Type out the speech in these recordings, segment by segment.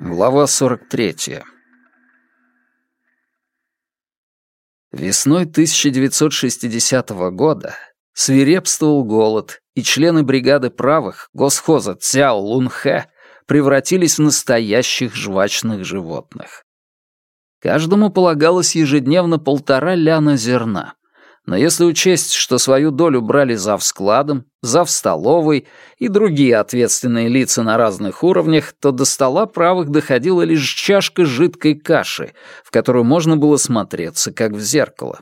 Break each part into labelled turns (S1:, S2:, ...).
S1: Глава 43. Весной 1960 года свирепствовал голод, и члены бригады правых госхоза Цяо Лунхэ превратились в настоящих жвачных животных. Каждому полагалось ежедневно полтора ляна зерна. Но если учесть, что свою долю брали зав складом, зав столовой и другие ответственные лица на разных уровнях, то до стола правых доходила лишь чашка жидкой каши, в которую можно было смотреться, как в зеркало.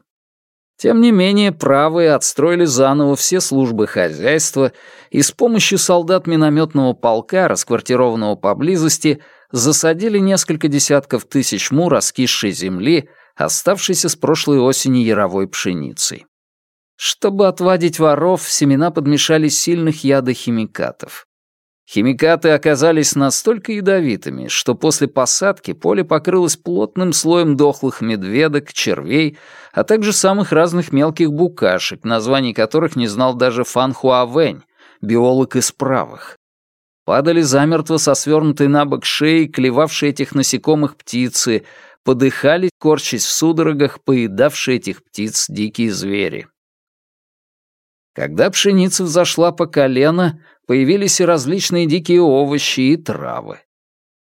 S1: Тем не менее, правые отстроили заново все службы хозяйства и с помощью солдат минометного полка, расквартированного поблизости, засадили несколько десятков тысяч му раскисшей земли, оставшейся с прошлой осени яровой пшеницей. Чтобы отвадить воров, семена подмешали сильных ядохимикатов. Химикаты оказались настолько ядовитыми, что после посадки поле покрылось плотным слоем дохлых медведок, червей, а также самых разных мелких букашек, названий которых не знал даже Фан Хуавэнь, биолог из правых. Падали замертво со свернутой на бок шеей, клевавшие этих насекомых птицы, подыхали, корчась в судорогах, поедавшие этих птиц дикие звери. Когда пшеница взошла по колено, появились и различные дикие овощи и травы.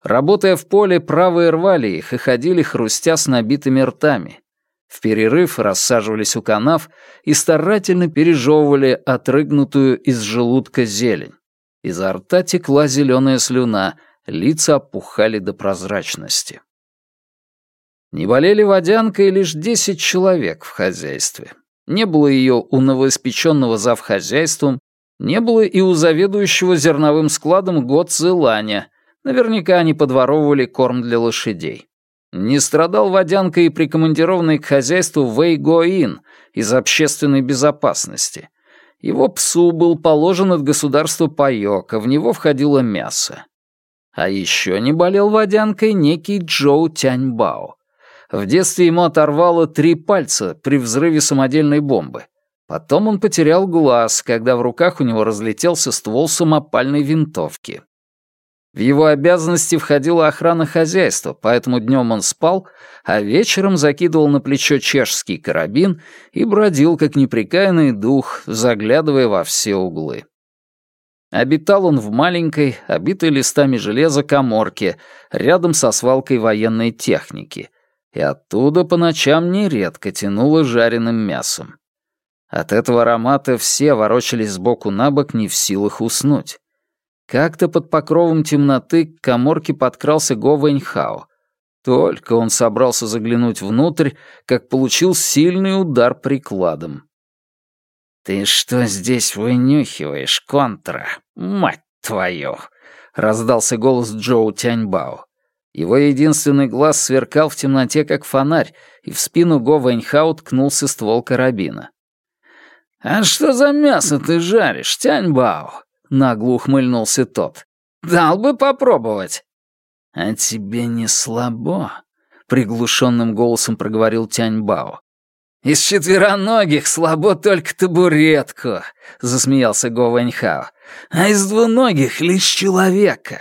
S1: Работая в поле, правые рвали их и ходили, хрустя с набитыми ртами. В перерыв рассаживались у канав и старательно пережевывали отрыгнутую из желудка зелень. Изо рта текла зеленая слюна, лица опухали до прозрачности. Не болели водянкой лишь десять человек в хозяйстве. Не было ее у новоиспеченного завхозяйством, не было и у заведующего зерновым складом Готцы Ланя. Наверняка они подворовывали корм для лошадей. Не страдал водянка и прикомандированный к хозяйству Вэй Гоин из общественной безопасности. Его псу был положен от государства паёк, а в него входило мясо. А еще не болел водянкой некий Джоу Тяньбао. В детстве ему оторвало три пальца при взрыве самодельной бомбы. Потом он потерял глаз, когда в руках у него разлетелся ствол самопальной винтовки. В его обязанности входила охрана хозяйства, поэтому днем он спал, а вечером закидывал на плечо чешский карабин и бродил, как неприкаянный дух, заглядывая во все углы. Обитал он в маленькой, обитой листами железа коморке, рядом со свалкой военной техники, и оттуда по ночам нередко тянуло жареным мясом. От этого аромата все ворочались сбоку на бок, не в силах уснуть. Как-то под покровом темноты к коморке подкрался Го Вэньхао. Только он собрался заглянуть внутрь, как получил сильный удар прикладом. «Ты что здесь вынюхиваешь, контра? Мать твою!» — раздался голос Джоу Тяньбао. Его единственный глаз сверкал в темноте, как фонарь, и в спину Го Вэньхао ткнулся ствол карабина. «А что за мясо ты жаришь, Тяньбао?» — нагло ухмыльнулся тот. «Дал бы попробовать». «А тебе не слабо?» — приглушенным голосом проговорил Тяньбао. «Из четвероногих слабо только табуретку», — засмеялся Го Вэньхао. «А из двуногих лишь человека.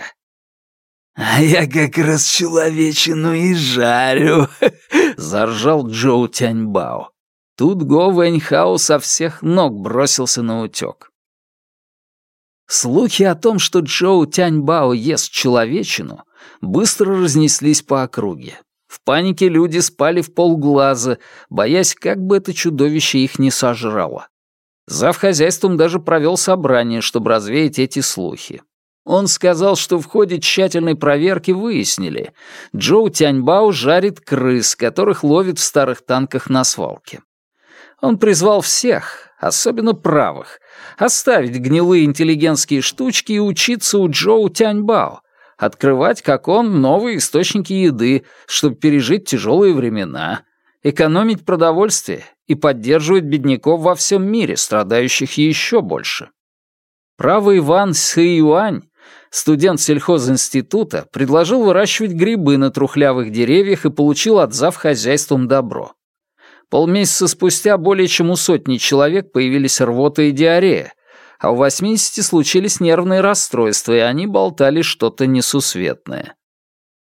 S1: «А я как раз человечину и жарю», — заржал Джоу Тяньбао. Тут Го Вэньхао со всех ног бросился на утёк. Слухи о том, что Джоу Тяньбао ест человечину, быстро разнеслись по округе. В панике люди спали в полглаза, боясь, как бы это чудовище их не сожрало. Зав хозяйством даже провел собрание, чтобы развеять эти слухи. Он сказал, что в ходе тщательной проверки выяснили, Джоу Тяньбао жарит крыс, которых ловит в старых танках на свалке. Он призвал всех, особенно правых, оставить гнилые интеллигентские штучки и учиться у Джоу Тяньбао, открывать, как он, новые источники еды, чтобы пережить тяжелые времена, экономить продовольствие и поддерживать бедняков во всем мире, страдающих еще больше. Правый Иван Сыюань студент сельхозинститута, предложил выращивать грибы на трухлявых деревьях и получил от хозяйством добро. Полмесяца спустя более чем у сотни человек появились рвота и диарея, а у 80 случились нервные расстройства, и они болтали что-то несусветное.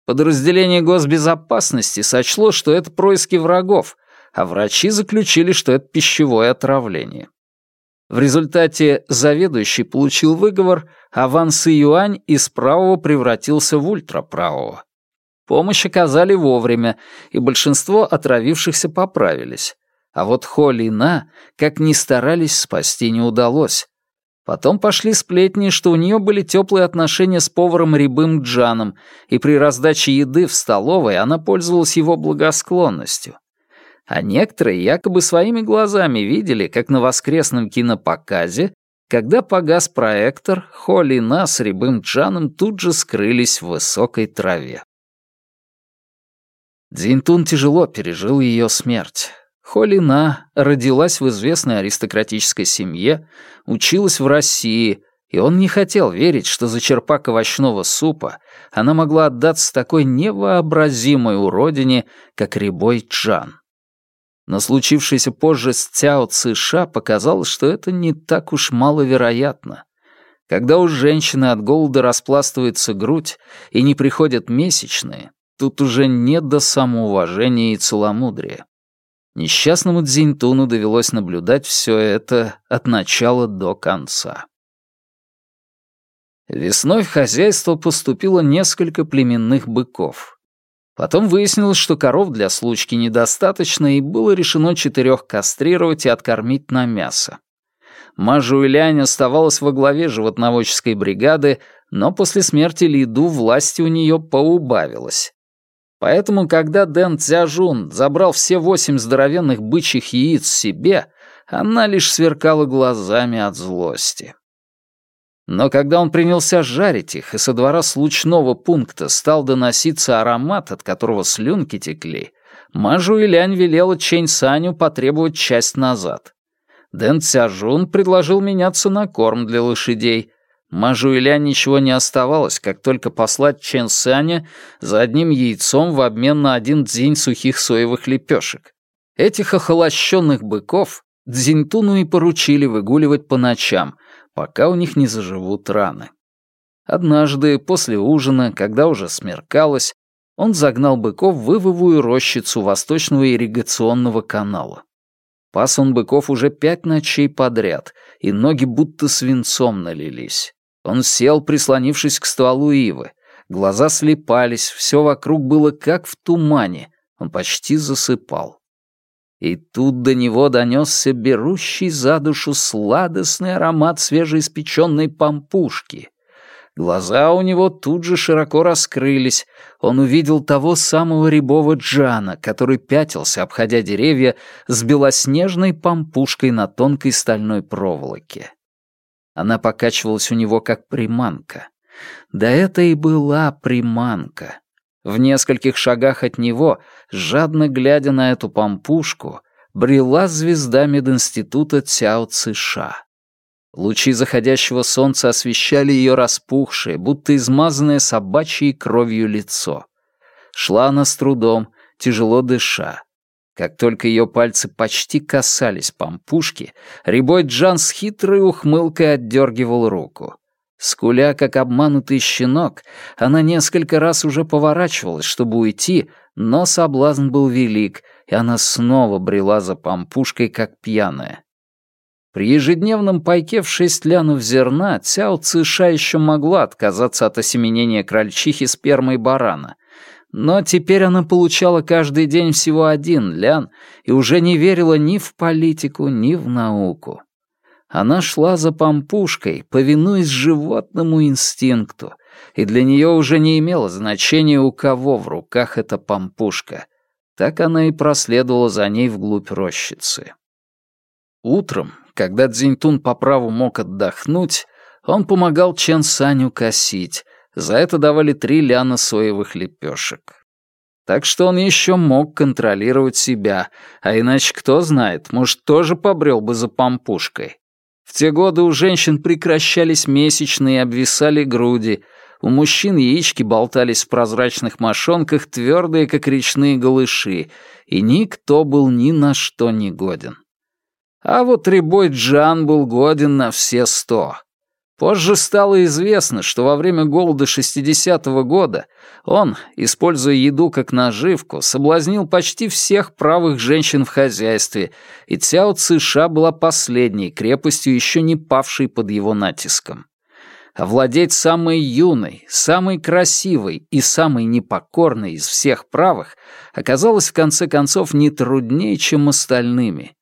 S1: Подразделение госбезопасности сочло, что это происки врагов, а врачи заключили, что это пищевое отравление. В результате заведующий получил выговор, а Ван Сы Юань из правого превратился в ультраправого. Помощь оказали вовремя, и большинство отравившихся поправились. А вот Хо Лина, как ни старались, спасти не удалось. Потом пошли сплетни, что у нее были теплые отношения с поваром Рябым Джаном, и при раздаче еды в столовой она пользовалась его благосклонностью. А некоторые якобы своими глазами видели, как на воскресном кинопоказе, когда погас проектор, Холли Лина с Рябым Джаном тут же скрылись в высокой траве. Дзинтун тяжело пережил ее смерть. Холина родилась в известной аристократической семье, училась в России, и он не хотел верить, что за черпак овощного супа она могла отдаться такой невообразимой уродине, как Рябой Джан. Но случившееся позже с Цяо Цыша показало, что это не так уж маловероятно. Когда у женщины от голода распластывается грудь и не приходят месячные, тут уже не до самоуважения и целомудрия. Несчастному Дзиньтуну довелось наблюдать все это от начала до конца. Весной в хозяйство поступило несколько племенных быков. Потом выяснилось, что коров для случки недостаточно, и было решено четырех кастрировать и откормить на мясо. Мажу Илянь оставалась во главе животноводческой бригады, но после смерти Лиду власти у нее поубавилось. Поэтому, когда Дэн Цзяжун забрал все восемь здоровенных бычьих яиц себе, она лишь сверкала глазами от злости. Но когда он принялся жарить их, и со двора случного пункта стал доноситься аромат, от которого слюнки текли, Мажу и Лянь велела Чэнь Саню потребовать часть назад. Дэн Цяжун предложил меняться на корм для лошадей, Мажу Иля ничего не оставалось, как только послать Чен Саня за одним яйцом в обмен на один дзинь сухих соевых лепешек. Этих охолощенных быков Дзиньтуну и поручили выгуливать по ночам, пока у них не заживут раны. Однажды, после ужина, когда уже смеркалось, он загнал быков в вывовую рощицу восточного ирригационного канала. Пас он быков уже пять ночей подряд, и ноги будто свинцом налились. Он сел, прислонившись к стволу ивы. Глаза слепались, все вокруг было как в тумане. Он почти засыпал. И тут до него донесся берущий за душу сладостный аромат свежеиспеченной пампушки. Глаза у него тут же широко раскрылись. Он увидел того самого рябого Джана, который пятился, обходя деревья, с белоснежной пампушкой на тонкой стальной проволоке. Она покачивалась у него как приманка. Да это и была приманка. В нескольких шагах от него, жадно глядя на эту помпушку, брела звезда мединститута Цяо Цыша. Лучи заходящего солнца освещали ее распухшее, будто измазанное собачьей кровью лицо. Шла она с трудом, тяжело дыша. Как только ее пальцы почти касались помпушки, Рябой Джан с хитрой ухмылкой отдергивал руку. Скуля, как обманутый щенок, она несколько раз уже поворачивалась, чтобы уйти, но соблазн был велик, и она снова брела за помпушкой, как пьяная. При ежедневном пайке в шесть лянов зерна Цяо Цыша еще могла отказаться от осеменения крольчихи спермой барана, но теперь она получала каждый день всего один лян и уже не верила ни в политику, ни в науку. Она шла за помпушкой, повинуясь животному инстинкту, и для нее уже не имело значения, у кого в руках эта помпушка. Так она и проследовала за ней вглубь рощицы. Утром, когда Цзиньтун по праву мог отдохнуть, он помогал Чен Саню косить, за это давали три ляна соевых лепешек. Так что он еще мог контролировать себя, а иначе кто знает, может, тоже побрел бы за помпушкой. В те годы у женщин прекращались месячные и обвисали груди, у мужчин яички болтались в прозрачных мошонках, твердые, как речные голыши, и никто был ни на что не годен. А вот Рябой Джан был годен на все сто. Позже стало известно, что во время голода 60-го года он, используя еду как наживку, соблазнил почти всех правых женщин в хозяйстве, и Цяо Цыша была последней крепостью, еще не павшей под его натиском. Овладеть самой юной, самой красивой и самой непокорной из всех правых оказалось в конце концов не труднее, чем остальными.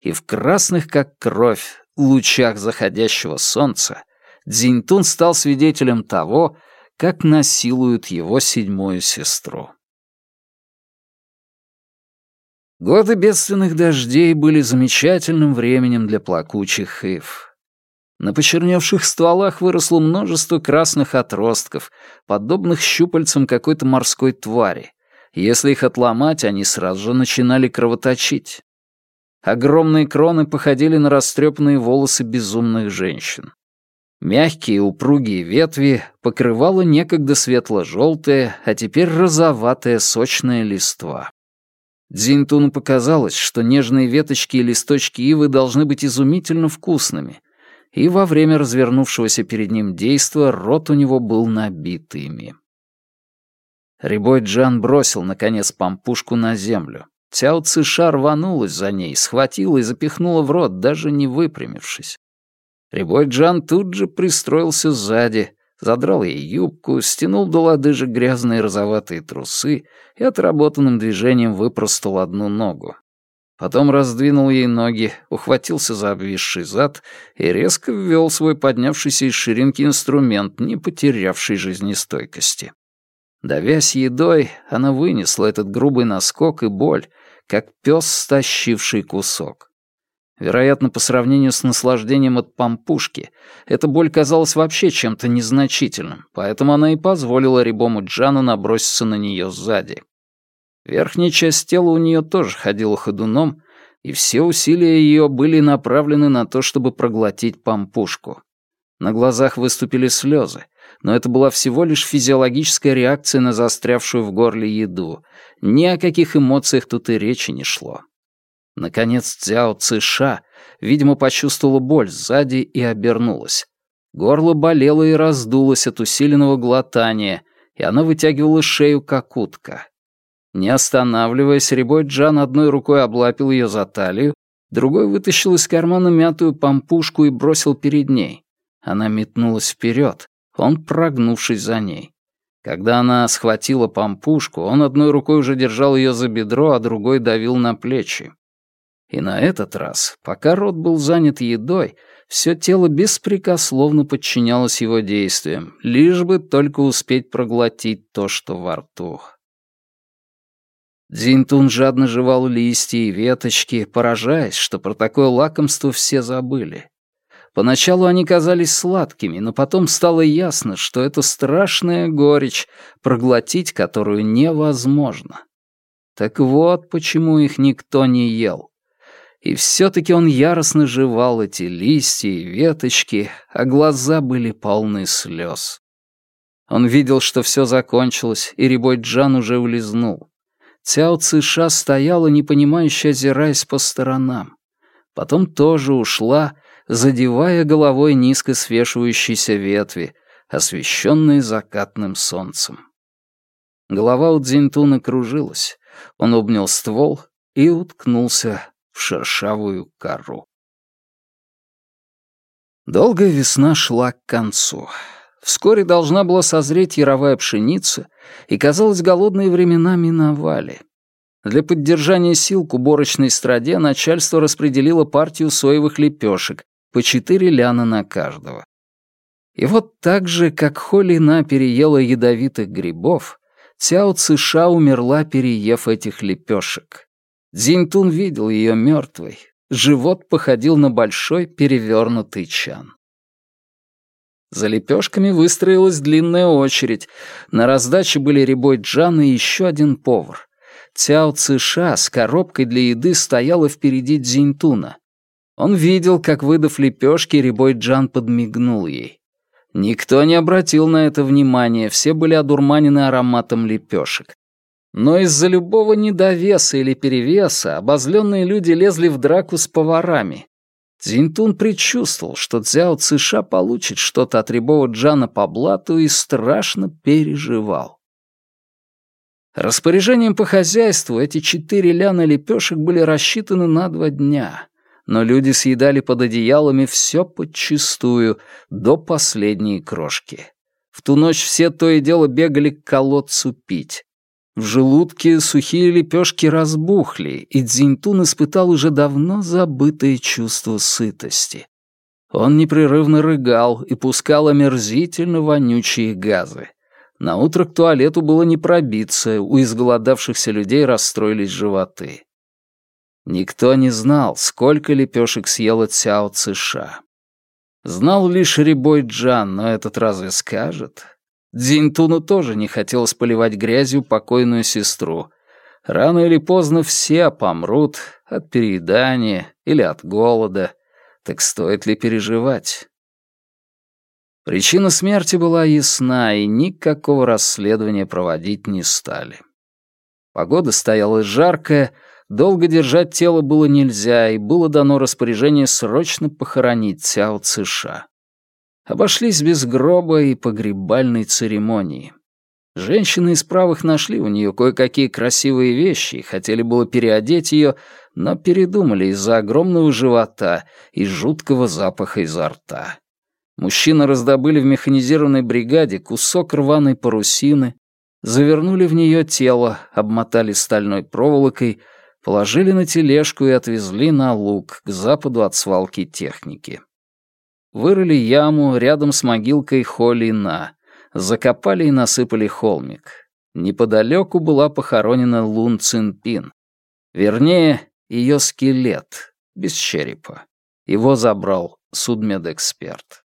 S1: И в красных, как кровь, лучах заходящего солнца — Дзиньтун стал свидетелем того, как насилуют его седьмую сестру. Годы бедственных дождей были замечательным временем для плакучих ив. На почерневших стволах выросло множество красных отростков, подобных щупальцам какой-то морской твари. Если их отломать, они сразу же начинали кровоточить. Огромные кроны походили на растрепанные волосы безумных женщин. Мягкие упругие ветви покрывала некогда светло-желтая, а теперь розоватая сочная листва. Дзинтуну показалось, что нежные веточки и листочки ивы должны быть изумительно вкусными, и во время развернувшегося перед ним действа рот у него был набит ими. Рябой Джан бросил, наконец, пампушку на землю. Цяо Цыша рванулась за ней, схватила и запихнула в рот, даже не выпрямившись. Рябой Джан тут же пристроился сзади, задрал ей юбку, стянул до лодыжек грязные розоватые трусы и отработанным движением выпростал одну ногу. Потом раздвинул ей ноги, ухватился за обвисший зад и резко ввел свой поднявшийся из ширинки инструмент, не потерявший жизнестойкости. Давясь едой, она вынесла этот грубый наскок и боль, как пес, стащивший кусок. Вероятно, по сравнению с наслаждением от пампушки, эта боль казалась вообще чем-то незначительным, поэтому она и позволила рябому Джану наброситься на нее сзади. Верхняя часть тела у нее тоже ходила ходуном, и все усилия ее были направлены на то, чтобы проглотить пампушку. На глазах выступили слезы, но это была всего лишь физиологическая реакция на застрявшую в горле еду. Ни о каких эмоциях тут и речи не шло. Наконец Цяо Цыша, видимо, почувствовала боль сзади и обернулась. Горло болело и раздулось от усиленного глотания, и она вытягивала шею, как утка. Не останавливаясь, Рябой Джан одной рукой облапил ее за талию, другой вытащил из кармана мятую пампушку и бросил перед ней. Она метнулась вперед, он прогнувшись за ней. Когда она схватила пампушку, он одной рукой уже держал ее за бедро, а другой давил на плечи. И на этот раз, пока рот был занят едой, все тело беспрекословно подчинялось его действиям, лишь бы только успеть проглотить то, что во рту. Дзинтун жадно жевал листья и веточки, поражаясь, что про такое лакомство все забыли. Поначалу они казались сладкими, но потом стало ясно, что это страшная горечь, проглотить которую невозможно. Так вот почему их никто не ел. И все-таки он яростно жевал эти листья и веточки, а глаза были полны слез. Он видел, что все закончилось, и Рябой Джан уже улизнул. Цяо Цыша стояла, непонимающе озираясь по сторонам. Потом тоже ушла, задевая головой низко свешивающиеся ветви, освещенные закатным солнцем. Голова у Дзинтуна кружилась. Он обнял ствол и уткнулся в шершавую кору. Долгая весна шла к концу. Вскоре должна была созреть яровая пшеница, и, казалось, голодные времена миновали. Для поддержания сил к уборочной страде начальство распределило партию соевых лепешек, по четыре ляна на каждого. И вот так же, как Холина переела ядовитых грибов, Цяо Цыша умерла, переев этих лепешек. Дзиньтун видел ее мертвой. Живот походил на большой перевернутый чан. За лепешками выстроилась длинная очередь. На раздаче были Рябой Джан и еще один повар. Цяо Цыша с коробкой для еды стояла впереди Дзиньтуна. Он видел, как, выдав лепешки, Рябой Джан подмигнул ей. Никто не обратил на это внимания, все были одурманены ароматом лепешек. Но из-за любого недовеса или перевеса обозленные люди лезли в драку с поварами. Цзиньтун предчувствовал, что Цзяо Цыша получит что-то от рябого Джана по блату и страшно переживал. Распоряжением по хозяйству эти четыре ляна лепешек были рассчитаны на два дня, но люди съедали под одеялами все подчистую, до последней крошки. В ту ночь все то и дело бегали к колодцу пить. В желудке сухие лепешки разбухли, и Дзиньтун испытал уже давно забытое чувство сытости. Он непрерывно рыгал и пускал омерзительно вонючие газы. На утро к туалету было не пробиться, у изголодавшихся людей расстроились животы. Никто не знал, сколько лепешек съела Цяо Цыша. Знал лишь Рябой Джан, но этот разве скажет? Дзиньтуну тоже не хотелось поливать грязью покойную сестру. Рано или поздно все помрут от переедания или от голода. Так стоит ли переживать? Причина смерти была ясна, и никакого расследования проводить не стали. Погода стояла жаркая, Долго держать тело было нельзя, и было дано распоряжение срочно похоронить Цяо Цыша. Обошлись без гроба и погребальной церемонии. Женщины из правых нашли у нее кое-какие красивые вещи и хотели было переодеть ее, но передумали из-за огромного живота и жуткого запаха изо рта. Мужчины раздобыли в механизированной бригаде кусок рваной парусины, завернули в нее тело, обмотали стальной проволокой — положили на тележку и отвезли на луг, к западу от свалки техники. Вырыли яму рядом с могилкой Холина, закопали и насыпали холмик. Неподалеку была похоронена Лун Цинпин. Вернее, ее скелет, без черепа. Его забрал судмедэксперт.